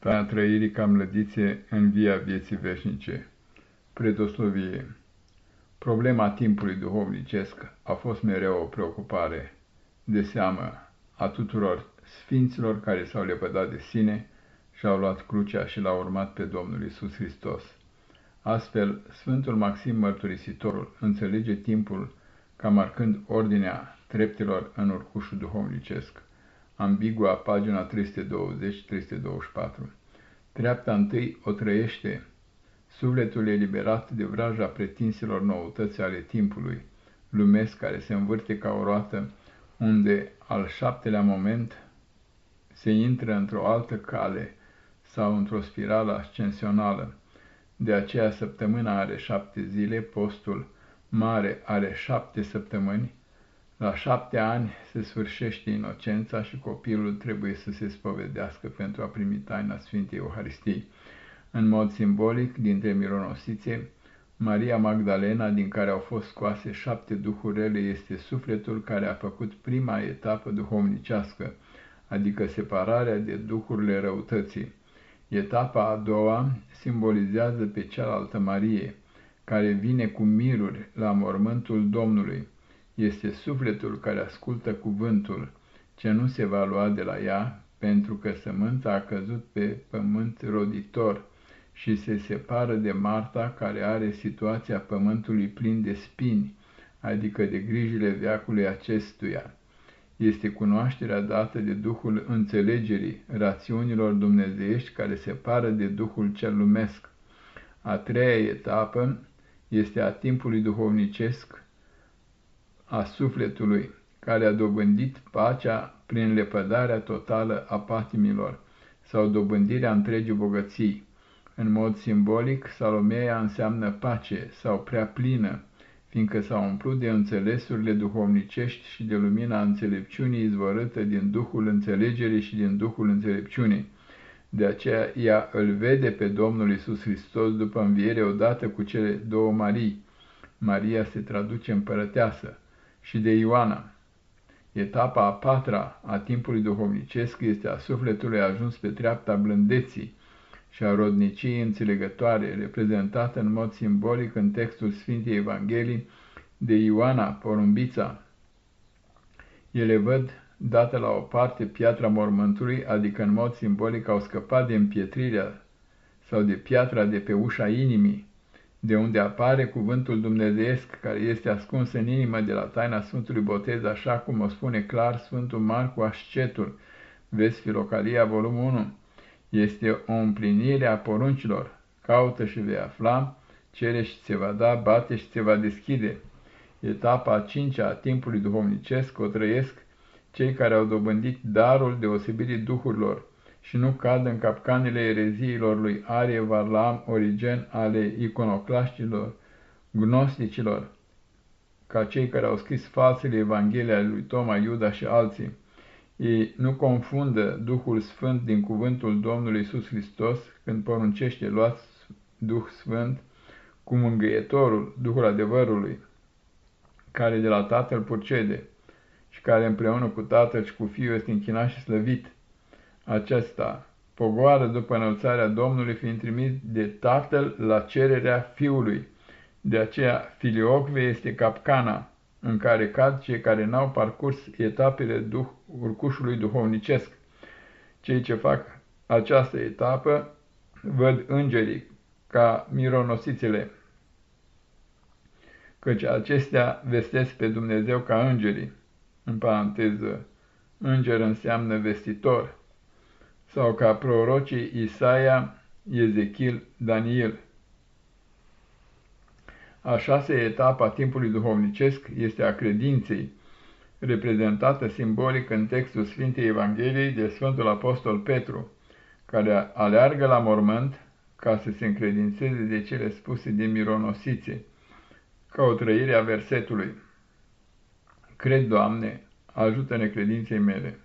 taina trăirii ca mlădițe în via vieții veșnice. Predoslovie Problema timpului duhovnicesc a fost mereu o preocupare de seamă a tuturor sfinților care s-au lepădat de sine și au luat crucea și l-au urmat pe Domnul Isus Hristos. Astfel, Sfântul Maxim Mărturisitorul înțelege timpul ca marcând ordinea treptelor în urcușul duhovnicesc ambigua, pagina 320-324. Treapta întâi o trăiește. Sufletul eliberat de vraja pretinselor noutăți ale timpului, lumesc care se învârte ca o roată, unde al șaptelea moment se intră într-o altă cale sau într-o spirală ascensională. De aceea săptămâna are șapte zile, postul mare are șapte săptămâni, la șapte ani se sfârșește inocența și copilul trebuie să se spovedească pentru a primi taina Sfintei Euharistiei. În mod simbolic, dintre mironosițe, Maria Magdalena, din care au fost scoase șapte duhuri rele, este sufletul care a făcut prima etapă duhovnicească, adică separarea de duhurile răutății. Etapa a doua simbolizează pe cealaltă Marie, care vine cu miruri la mormântul Domnului este sufletul care ascultă cuvântul, ce nu se va lua de la ea, pentru că sămânța a căzut pe pământ roditor și se separă de Marta, care are situația pământului plin de spini, adică de grijile veacului acestuia. Este cunoașterea dată de Duhul înțelegerii, rațiunilor dumnezeiești care separă de Duhul cel lumesc. A treia etapă este a timpului duhovnicesc, a sufletului, care a dobândit pacea prin lepădarea totală a patimilor sau dobândirea întregii bogății. În mod simbolic, Salomeia înseamnă pace sau prea plină, fiindcă s-a umplut de înțelesurile duhovnicești și de lumina înțelepciunii izvorâtă din Duhul înțelegerii și din Duhul înțelepciunii. De aceea ea îl vede pe Domnul Isus Hristos după înviere odată cu cele două Marii. Maria se traduce împărăteasă și de Ioana. Etapa a patra a timpului duhovnicesc este a sufletului ajuns pe treapta blândeții și a rodniciei înțelegătoare, reprezentată în mod simbolic în textul Sfintei Evangheliei de Ioana, porumbița. Ele văd dată la o parte piatra mormântului, adică în mod simbolic au scăpat de împietrirea sau de piatra de pe ușa inimii, de unde apare cuvântul dumnezeiesc care este ascuns în inimă de la taina Sfântului Botez, așa cum o spune clar Sfântul Marcu Ascetul, vezi Filocalia, volumul 1. Este o împlinire a poruncilor, caută și vei afla, cere și ți va da, bate și ți va deschide. Etapa a cincea a timpului duhovnicesc o trăiesc cei care au dobândit darul deosebirii duhurilor, și nu cad în capcanele ereziilor lui Arie, Varlam, Origen, ale iconoclaștilor, gnosticilor, ca cei care au scris falsele Evanghelii ale lui Toma, Iuda și alții. Ei nu confundă Duhul Sfânt din cuvântul Domnului Isus Hristos când poruncește luați Duh Sfânt cu mângâietorul, Duhul adevărului, care de la Tatăl purcede și care împreună cu Tatăl și cu Fiul este închinat și slăvit, acesta pogoară după înălțarea Domnului fiind trimis de Tatăl la cererea Fiului. De aceea filiocve este capcana în care cad cei care n-au parcurs etapele duh, urcușului duhovnicesc. Cei ce fac această etapă văd îngerii ca mironosițele, căci acestea vestesc pe Dumnezeu ca îngerii. În paranteză, înger înseamnă vestitor sau ca prorocii Isaia, Ezechiel, Daniel. A șasea etapă a timpului duhovnicesc este a credinței, reprezentată simbolic în textul Sfintei Evangheliei de Sfântul Apostol Petru, care aleargă la mormânt ca să se încredințeze de cele spuse de mironosițe, ca o trăire a versetului. Cred, Doamne, ajută-ne credinței mele.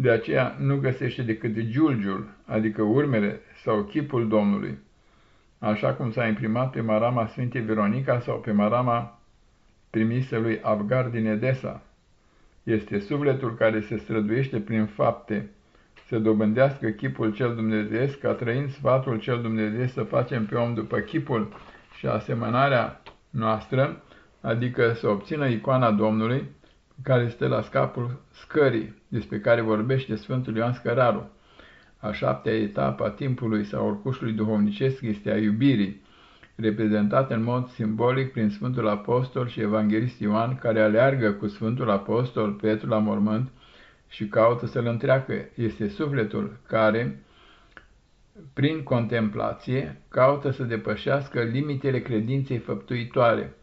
De aceea nu găsește decât giulgiul, adică urmele sau chipul Domnului, așa cum s-a imprimat pe marama Sfintei Veronica sau pe marama trimisă lui Abgar din Edesa. Este sufletul care se străduiește prin fapte să dobândească chipul cel dumnezeiesc, ca trăind sfatul cel dumnezeiesc să facem pe om după chipul și asemănarea noastră, adică să obțină icoana Domnului, care este la scapul scării, despre care vorbește Sfântul Ioan Scăraru. A șaptea etapă a timpului sau orcușului duhovnicesc este a iubirii, reprezentată în mod simbolic prin Sfântul Apostol și Evanghelist Ioan, care aleargă cu Sfântul Apostol Petru la mormânt și caută să-l întreacă. Este sufletul care, prin contemplație, caută să depășească limitele credinței făptuitoare.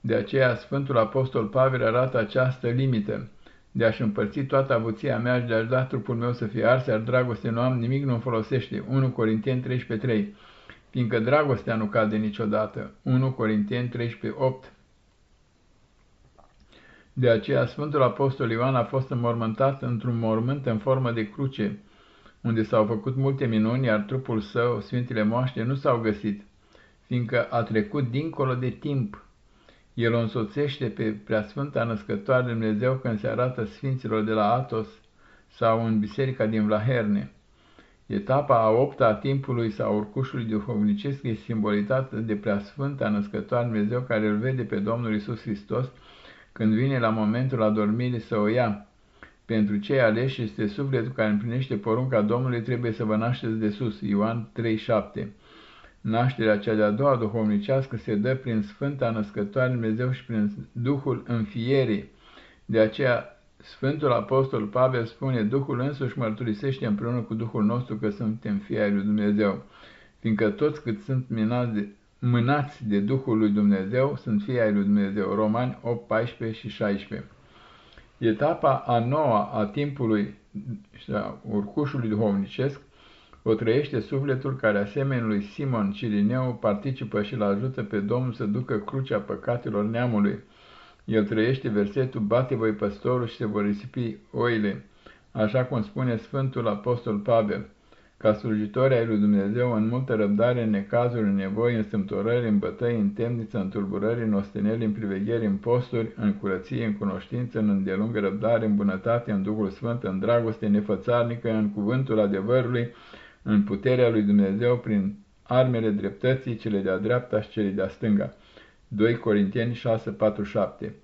De aceea Sfântul Apostol Pavel arată această limită, de a-și împărți toată avuția mea și de a-și da trupul meu să fie ars, iar dragoste nu am, nimic nu folosește. 1 Corinteni 13.3 Fiindcă dragostea nu cade niciodată. 1 Corinteni 13.8 De aceea Sfântul Apostol Ioan a fost înmormântat într-un mormânt în formă de cruce, unde s-au făcut multe minuni, iar trupul său, Sfintele Moaște, nu s-au găsit, fiindcă a trecut dincolo de timp el o însoțește pe Preasfânta Născătoare Dumnezeu când se arată Sfinților de la Atos sau în Biserica din Vlaherne. Etapa a opta a timpului sau urcușului duhovnicesc este simbolizată de Preasfânta Născătoare Dumnezeu care îl vede pe Domnul Isus Hristos când vine la momentul adormirii să o ia. Pentru cei aleși este sufletul care împlinește porunca Domnului trebuie să vă nașteți de sus. Ioan 3,7 Nașterea cea de-a doua duhovnicească se dă prin Sfânta Născătoare Dumnezeu și prin Duhul înfierii. De aceea Sfântul Apostol Pavel spune, Duhul însuși mărturisește împreună cu Duhul nostru că suntem fii ai lui Dumnezeu, fiindcă toți cât sunt minați de, mânați de Duhul lui Dumnezeu sunt fii ai lui Dumnezeu. Romani 8, 14 și 16 Etapa a noua a timpului și a urcușului duhovnicesc o trăiește sufletul care, asemenea lui Simon Cirineu, participă și îl ajută pe Domnul să ducă crucea păcatelor neamului. El trăiește versetul, bate voi păstorul și se vor risipi oile, așa cum spune Sfântul Apostol Pavel. Ca slujitori ai lui Dumnezeu, în multă răbdare, în necazuri, în nevoi, în stâmtorări, în bătăi, în temniță, în tulburări, în osteneli, în privegheri, în posturi, în curăție, în cunoștință, în îndelungă răbdare, în bunătate, în Duhul Sfânt, în dragoste nefățarnică, în cuvântul adevărului, în puterea lui Dumnezeu prin armele dreptății, cele de-a dreapta și cele de-a stânga. 2 Corinteni 6, 4, 7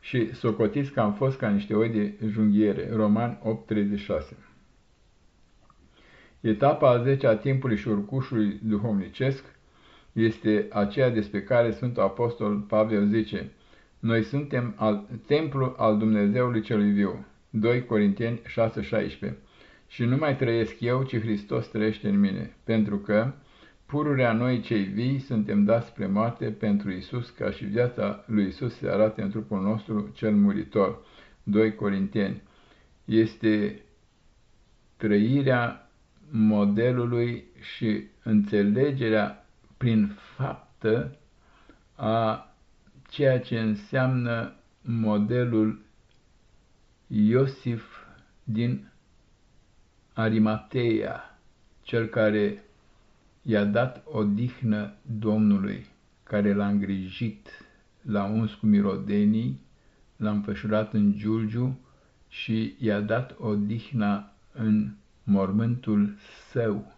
Și socotiți că am fost ca niște oi de junghiere. Roman 8, 36 Etapa a 10 a timpului și urcușului duhovnicesc este aceea despre care Sfântul Apostol Pavel zice, Noi suntem al, templu al Dumnezeului celui viu. 2 Corinteni 6, 16 și nu mai trăiesc eu, ci Hristos trăiește în mine, pentru că pururea noi cei vii suntem dați spre moarte pentru Isus, ca și viața lui Isus se arate în trupul nostru cel muritor. 2 Corinteni. Este trăirea modelului și înțelegerea prin faptă a ceea ce înseamnă modelul Iosif din Arimateia, cel care i-a dat odihnă Domnului, care l-a îngrijit, l-a uns cu mirodenii, l-a înfășurat în Giulgiu și i-a dat odihna în mormântul său.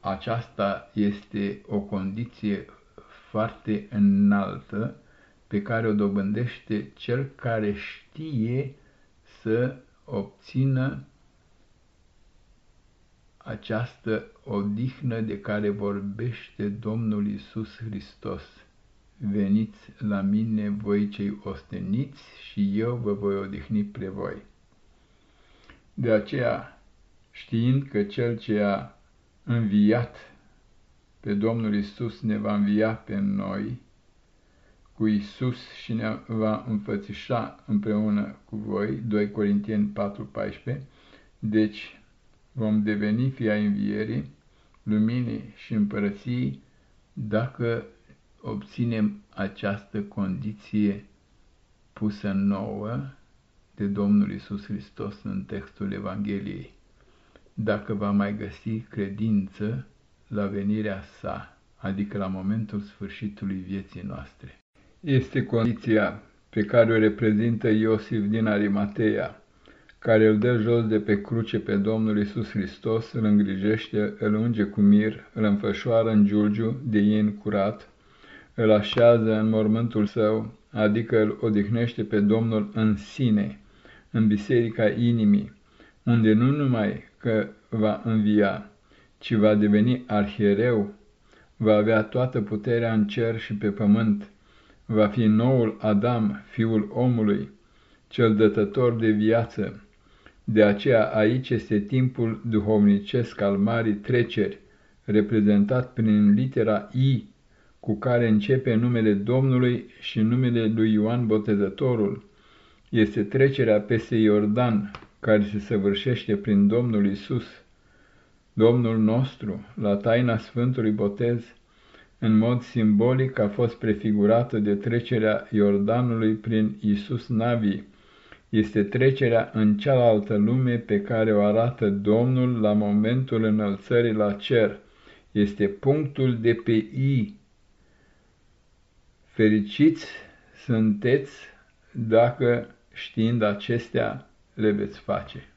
Aceasta este o condiție foarte înaltă pe care o dobândește cel care știe să obțină această odihnă de care vorbește Domnul Isus Hristos. Veniți la mine voi cei osteniți și eu vă voi odihni pre voi. De aceea, știind că Cel ce a înviat pe Domnul Isus ne va învia pe noi, cu Isus și ne va înfățișa împreună cu voi, 2 Corinteni 4:14, deci vom deveni fii ai învierii, luminii și împărăției dacă obținem această condiție pusă nouă de Domnul Isus Hristos în textul Evangheliei, dacă va mai găsi credință la venirea sa, adică la momentul sfârșitului vieții noastre. Este condiția pe care o reprezintă Iosif din Arimatea, care îl dă jos de pe cruce pe Domnul Isus Hristos, îl îngrijește, îl unge cu mir, îl înfășoară în giulgiu de in curat, îl așează în mormântul său, adică îl odihnește pe Domnul în sine, în biserica inimii, unde nu numai că va învia, ci va deveni arhiereu, va avea toată puterea în cer și pe pământ, va fi noul Adam, fiul omului, cel dătător de viață. De aceea aici este timpul duhovnicesc al marii treceri, reprezentat prin litera I, cu care începe numele Domnului și numele lui Ioan Botezătorul. Este trecerea peste Iordan, care se săvârșește prin Domnul Isus. Domnul nostru, la taina Sfântului Botez, în mod simbolic a fost prefigurată de trecerea Iordanului prin Isus Navi. Este trecerea în cealaltă lume pe care o arată Domnul la momentul înălțării la cer. Este punctul de pe I. Fericiți sunteți dacă, știind acestea, le veți face.